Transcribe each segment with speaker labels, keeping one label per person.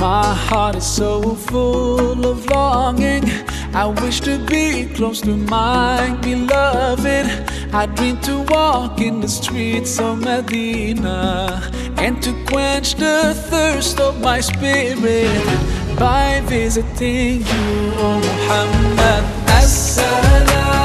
Speaker 1: My heart is so full of longing. I wish to be close to my beloved. I dream to walk in the streets of Medina and to quench the thirst of my spirit by visiting you, O Muhammad. Assalamu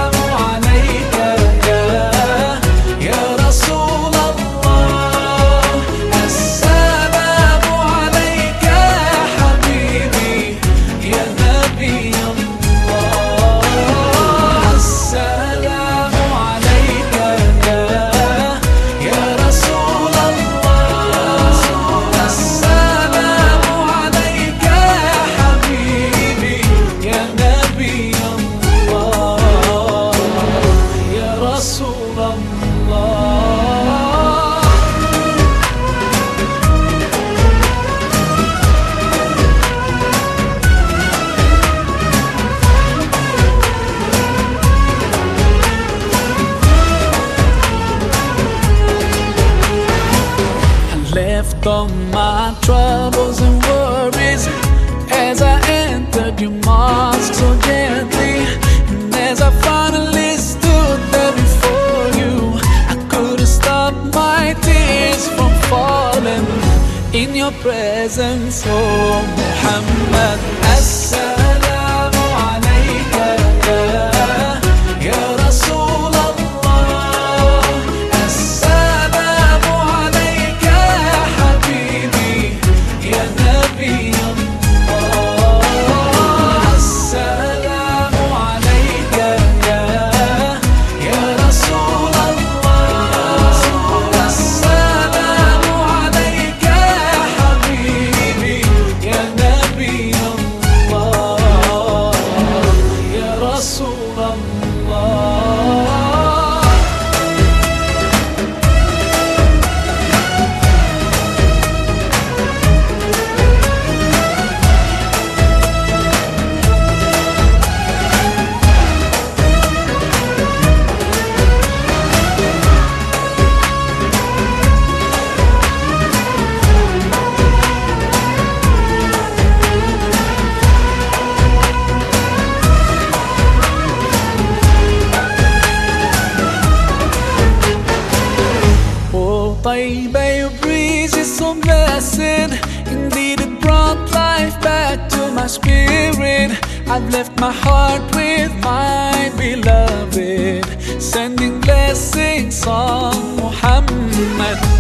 Speaker 1: all my troubles and worries as I entered your mosque so gently. And as I finally stood there before you, I couldn't stop my tears from falling in your presence, oh Muhammad. I've left my heart with my beloved, sending blessings on Muhammad.